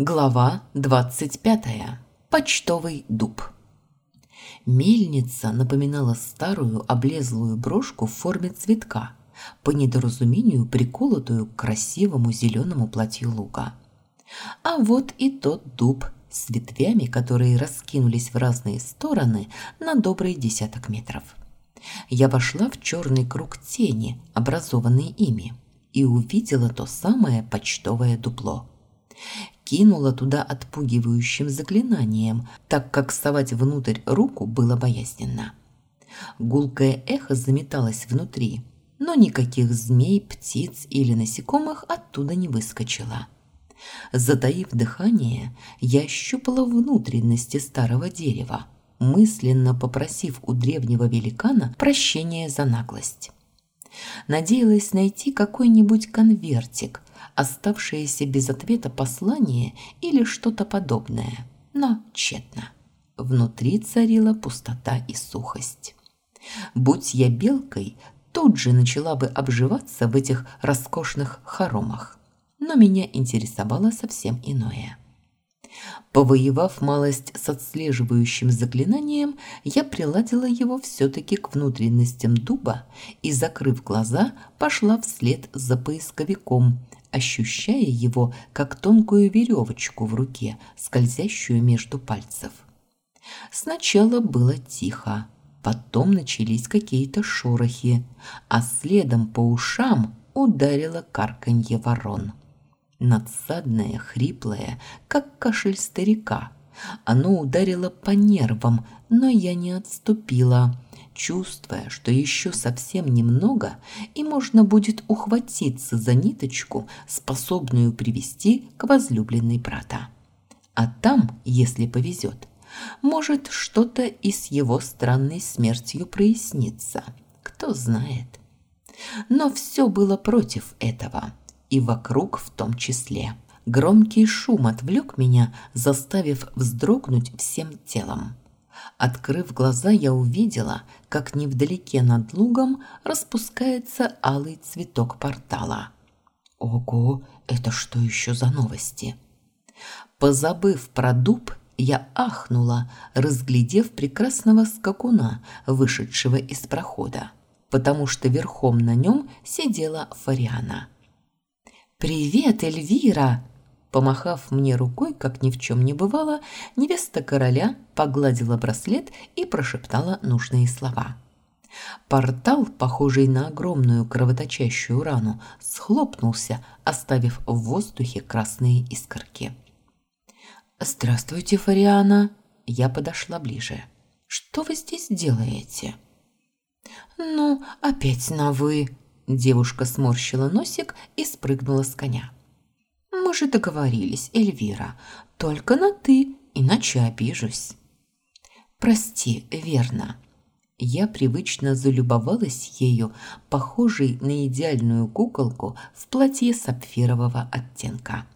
Глава 25. Почтовый дуб. Мельница напоминала старую облезлую брошку в форме цветка, по недоразумению приколотую к красивому зеленому платью лука. А вот и тот дуб с ветвями, которые раскинулись в разные стороны на добрый десяток метров. Я вошла в черный круг тени, образованный ими, и увидела то самое почтовое дупло кинула туда отпугивающим заклинанием, так как совать внутрь руку было боязненно. Гулкое эхо заметалось внутри, но никаких змей, птиц или насекомых оттуда не выскочило. Затаив дыхание, я ощупала внутренности старого дерева, мысленно попросив у древнего великана прощения за наглость. Надеялась найти какой-нибудь конвертик, оставшееся без ответа послание или что-то подобное, но тщетно. Внутри царила пустота и сухость. Будь я белкой, тут же начала бы обживаться в этих роскошных хоромах. Но меня интересовало совсем иное. Повоевав малость с отслеживающим заклинанием, я приладила его все-таки к внутренностям дуба и, закрыв глаза, пошла вслед за поисковиком, ощущая его как тонкую веревочку в руке, скользящую между пальцев. Сначала было тихо, потом начались какие-то шорохи, а следом по ушам ударило карканье ворон. Надсадное, хриплое, как кашель старика. Оно ударило по нервам, но я не отступила – чувствуя, что еще совсем немного, и можно будет ухватиться за ниточку, способную привести к возлюбленной брата. А там, если повезет, может что-то и с его странной смертью прояснится. Кто знает. Но все было против этого, и вокруг в том числе. Громкий шум отвлек меня, заставив вздрогнуть всем телом. Открыв глаза, я увидела, как невдалеке над лугом распускается алый цветок портала. Ого, это что еще за новости? Позабыв про дуб, я ахнула, разглядев прекрасного скакуна, вышедшего из прохода, потому что верхом на нем сидела Фариана. «Привет, Эльвира!» Помахав мне рукой, как ни в чем не бывало, невеста короля погладила браслет и прошептала нужные слова. Портал, похожий на огромную кровоточащую рану, схлопнулся, оставив в воздухе красные искорки. «Здравствуйте, Фариана!» Я подошла ближе. «Что вы здесь делаете?» «Ну, опять на «вы». Девушка сморщила носик и спрыгнула с коня. Мы же договорились, Эльвира. Только на «ты», иначе обижусь. Прости, верно. Я привычно залюбовалась ею, похожей на идеальную куколку в платье сапфирового оттенка.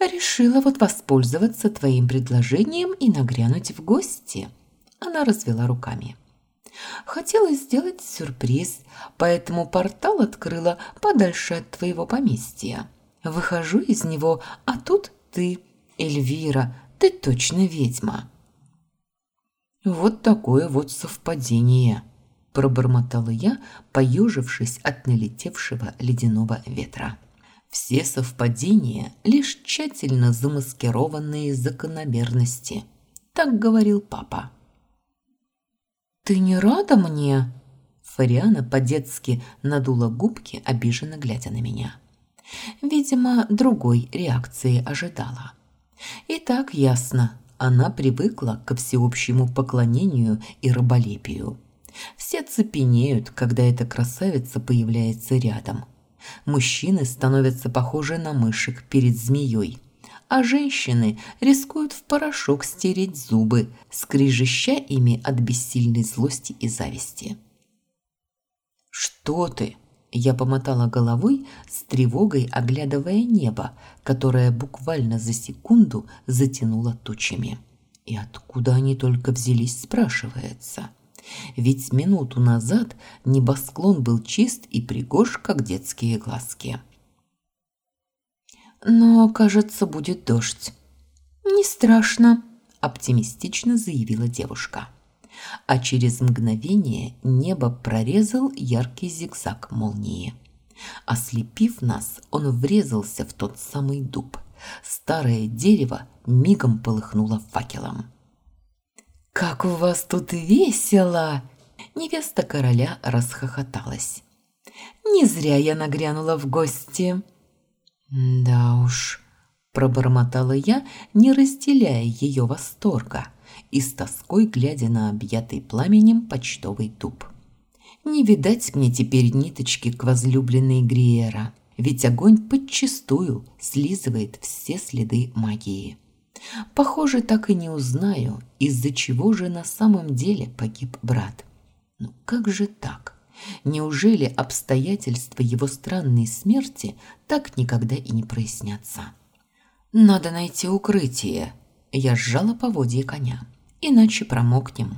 Решила вот воспользоваться твоим предложением и нагрянуть в гости. Она развела руками. Хотела сделать сюрприз, поэтому портал открыла подальше от твоего поместья. Выхожу из него, а тут ты, Эльвира, ты точно ведьма. Вот такое вот совпадение, пробормотала я, поежившись от налетевшего ледяного ветра. Все совпадения – лишь тщательно замаскированные закономерности. Так говорил папа. «Ты не рада мне?» Фариана по-детски надула губки, обиженно глядя на меня. Видимо, другой реакции ожидала. И так ясно, она привыкла ко всеобщему поклонению и раболепию. Все цепенеют, когда эта красавица появляется рядом. Мужчины становятся похожи на мышек перед змеей, а женщины рискуют в порошок стереть зубы, скрижища ими от бессильной злости и зависти. «Что ты?» Я помотала головой с тревогой, оглядывая небо, которое буквально за секунду затянуло тучами. И откуда они только взялись, спрашивается. Ведь минуту назад небосклон был чист и пригож, как детские глазки. Но, кажется, будет дождь. Не страшно, оптимистично заявила девушка. А через мгновение небо прорезал яркий зигзаг молнии. Ослепив нас, он врезался в тот самый дуб. Старое дерево мигом полыхнуло факелом. «Как у вас тут весело!» Невеста короля расхохоталась. «Не зря я нагрянула в гости». «Да уж», – пробормотала я, не разделяя ее восторга, и с тоской глядя на объятый пламенем почтовый дуб. Не видать мне теперь ниточки к возлюбленной Гриера, ведь огонь подчистую слизывает все следы магии. Похоже, так и не узнаю, из-за чего же на самом деле погиб брат. Ну как же так? Неужели обстоятельства его странной смерти так никогда и не прояснятся? Надо найти укрытие. Я сжала поводье коня, иначе промокнем.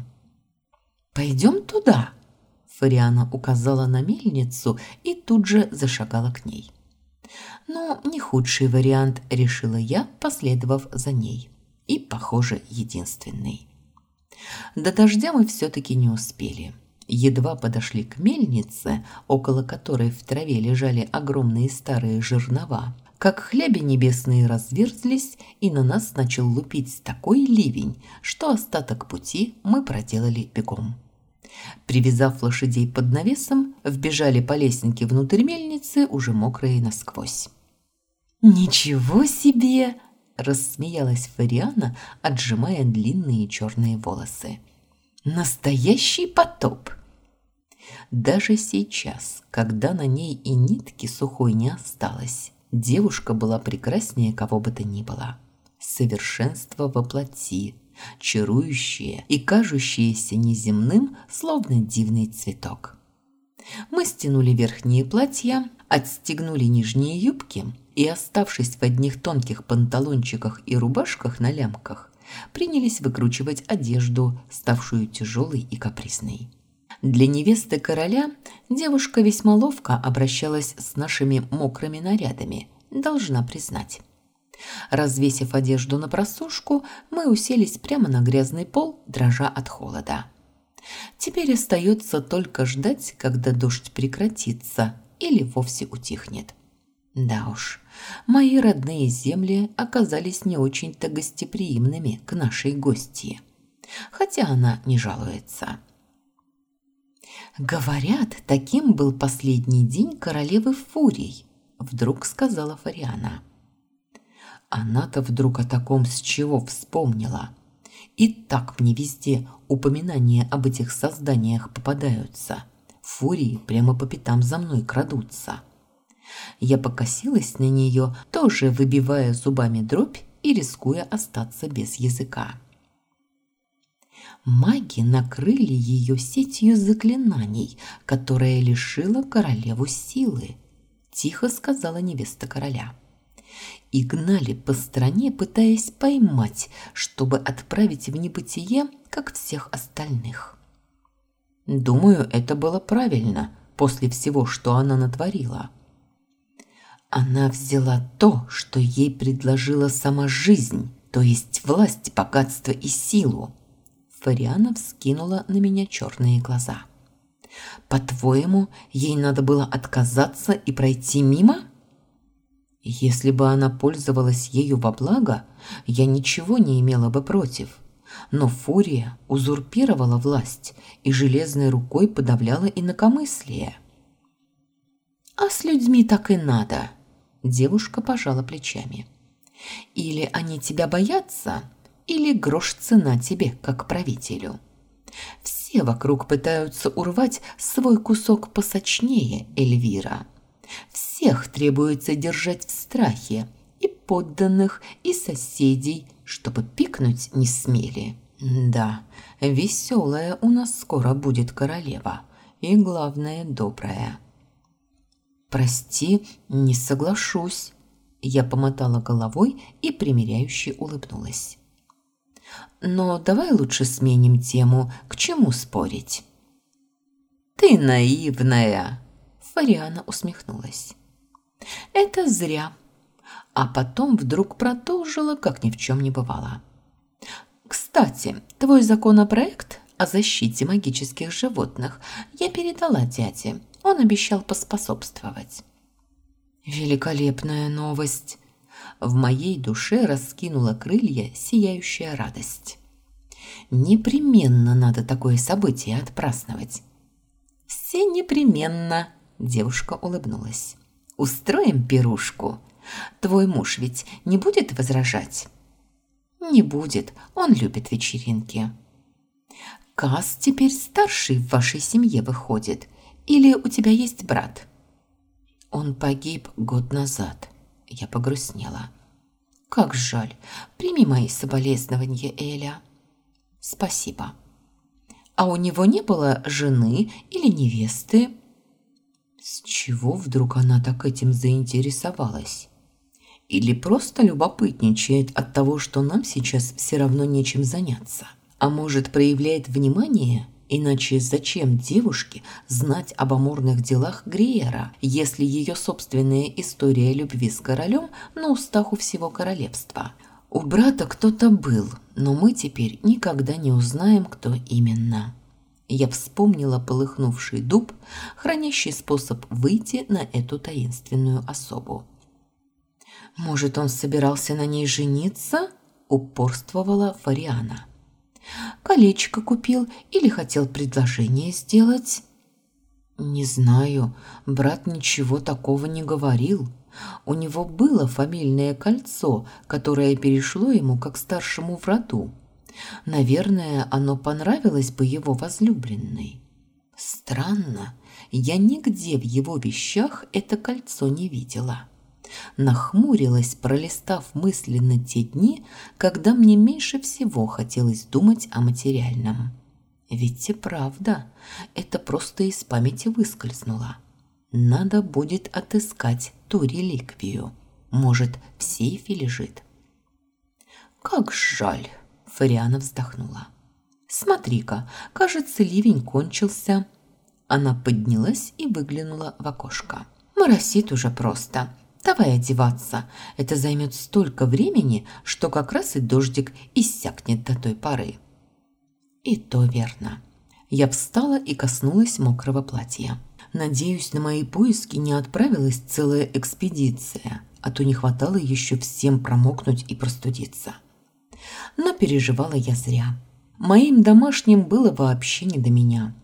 Пойдем туда. Фариана указала на мельницу и тут же зашагала к ней. Но не худший вариант, решила я, последовав за ней. И, похоже, единственный. До дождя мы все-таки не успели. Едва подошли к мельнице, около которой в траве лежали огромные старые жернова, как хляби небесные разверзлись, и на нас начал лупить такой ливень, что остаток пути мы проделали бегом. Привязав лошадей под навесом, вбежали по лесенке внутрь мельницы, уже мокрые насквозь. «Ничего себе!» – рассмеялась Фариана, отжимая длинные черные волосы. «Настоящий потоп!» Даже сейчас, когда на ней и нитки сухой не осталось, девушка была прекраснее кого бы то ни было. Совершенство воплоти – чарующее и кажущееся неземным, словно дивный цветок. Мы стянули верхние платья, отстегнули нижние юбки и, оставшись в одних тонких панталончиках и рубашках на лямках, принялись выкручивать одежду, ставшую тяжелой и капризной. Для невесты короля девушка весьма ловко обращалась с нашими мокрыми нарядами, должна признать. Развесив одежду на просушку, мы уселись прямо на грязный пол, дрожа от холода. Теперь остается только ждать, когда дождь прекратится или вовсе утихнет. Да уж, мои родные земли оказались не очень-то гостеприимными к нашей гостье. Хотя она не жалуется. «Говорят, таким был последний день королевы Фурий», – вдруг сказала Фариана. Она-то вдруг о таком с чего вспомнила. И так мне везде упоминания об этих созданиях попадаются. Фурии прямо по пятам за мной крадутся. Я покосилась на нее, тоже выбивая зубами дробь и рискуя остаться без языка. Маги накрыли ее сетью заклинаний, которая лишила королеву силы, тихо сказала невеста короля и гнали по стране, пытаясь поймать, чтобы отправить в небытие, как всех остальных. Думаю, это было правильно после всего, что она натворила. Она взяла то, что ей предложила сама жизнь, то есть власть, богатство и силу. Фариана вскинула на меня черные глаза. По-твоему, ей надо было отказаться и пройти мимо? Если бы она пользовалась ею во благо, я ничего не имела бы против. Но Фурия узурпировала власть и железной рукой подавляла инакомыслие. «А с людьми так и надо», – девушка пожала плечами. «Или они тебя боятся, или грош цена тебе, как правителю. Все вокруг пытаются урвать свой кусок посочнее, Эльвира». Всех требуется держать в страхе, и подданных, и соседей, чтобы пикнуть не смели. Да, веселая у нас скоро будет королева, и, главное, добрая. «Прости, не соглашусь», – я помотала головой и примиряюще улыбнулась. «Но давай лучше сменим тему, к чему спорить?» «Ты наивная!» Фариана усмехнулась. «Это зря. а потом вдруг продолжила, как ни в чем не бывало. «Кстати, твой законопроект о защите магических животных я передала дяде. Он обещал поспособствовать». «Великолепная новость!» В моей душе раскинула крылья сияющая радость. «Непременно надо такое событие отпраздновать». «Все непременно!» – девушка улыбнулась. «Устроим пирушку. Твой муж ведь не будет возражать?» «Не будет. Он любит вечеринки». Кас теперь старший в вашей семье выходит? Или у тебя есть брат?» «Он погиб год назад». Я погрустнела. «Как жаль. Прими мои соболезнования, Эля». «Спасибо». «А у него не было жены или невесты?» С чего вдруг она так этим заинтересовалась? Или просто любопытничает от того, что нам сейчас все равно нечем заняться? А может, проявляет внимание? Иначе зачем девушке знать об амурных делах Гриера, если ее собственная история любви с королем на устах у всего королевства? У брата кто-то был, но мы теперь никогда не узнаем, кто именно. Я вспомнила полыхнувший дуб, хранящий способ выйти на эту таинственную особу. «Может, он собирался на ней жениться?» – упорствовала Фариана. Колечко купил или хотел предложение сделать? Не знаю, брат ничего такого не говорил. У него было фамильное кольцо, которое перешло ему как старшему в роду. Наверное, оно понравилось бы его возлюбленной. Странно, я нигде в его вещах это кольцо не видела нахмурилась, пролистав мысленно те дни, когда мне меньше всего хотелось думать о материальном. Ведь и правда, это просто из памяти выскользнуло. Надо будет отыскать ту реликвию. Может, в сейфе лежит. «Как жаль!» – Фариана вздохнула. «Смотри-ка, кажется, ливень кончился». Она поднялась и выглянула в окошко. «Моросит уже просто. Давай одеваться. Это займет столько времени, что как раз и дождик иссякнет до той поры. И то верно. Я встала и коснулась мокрого платья. Надеюсь, на мои поиски не отправилась целая экспедиция, а то не хватало еще всем промокнуть и простудиться. Но переживала я зря. Моим домашним было вообще не до меня.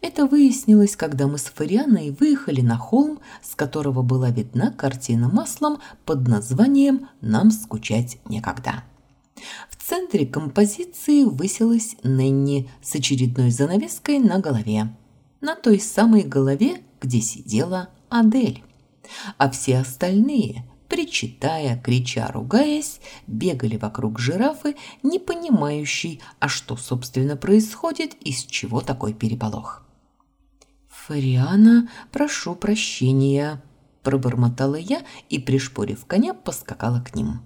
Это выяснилось, когда мы с Фарианой выехали на холм, с которого была видна картина маслом под названием «Нам скучать некогда». В центре композиции высилась Ненни с очередной занавеской на голове. На той самой голове, где сидела Адель. А все остальные, причитая, крича, ругаясь, бегали вокруг жирафы, не понимающей, а что, собственно, происходит и с чего такой переполох. «Фариана, прошу прощения», – пробормотала я и, пришпорив коня, поскакала к ним.